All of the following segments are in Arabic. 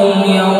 朋友。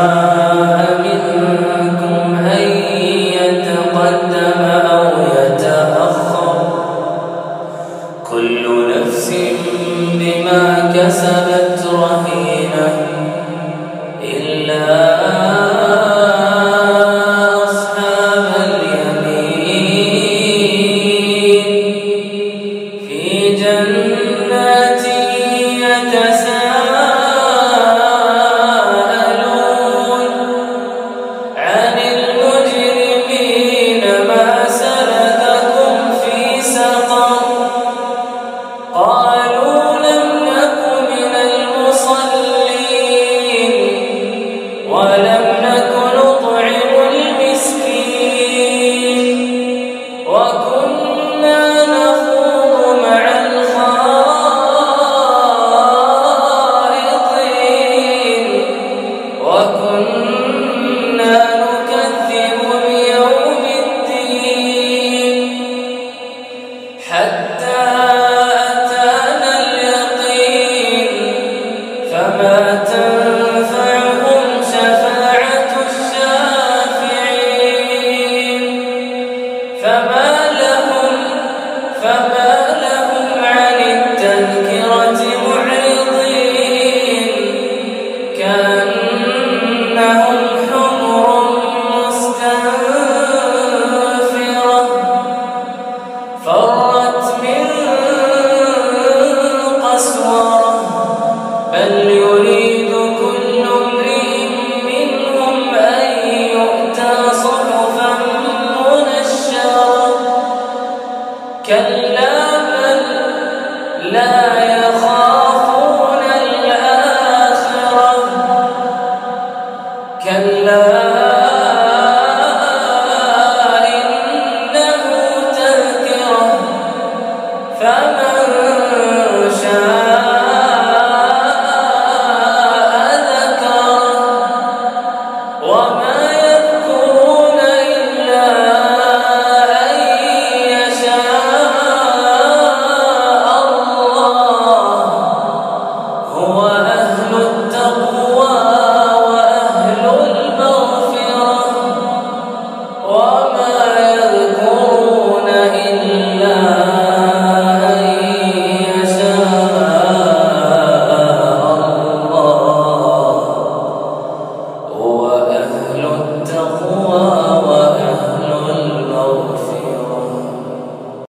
شفاعة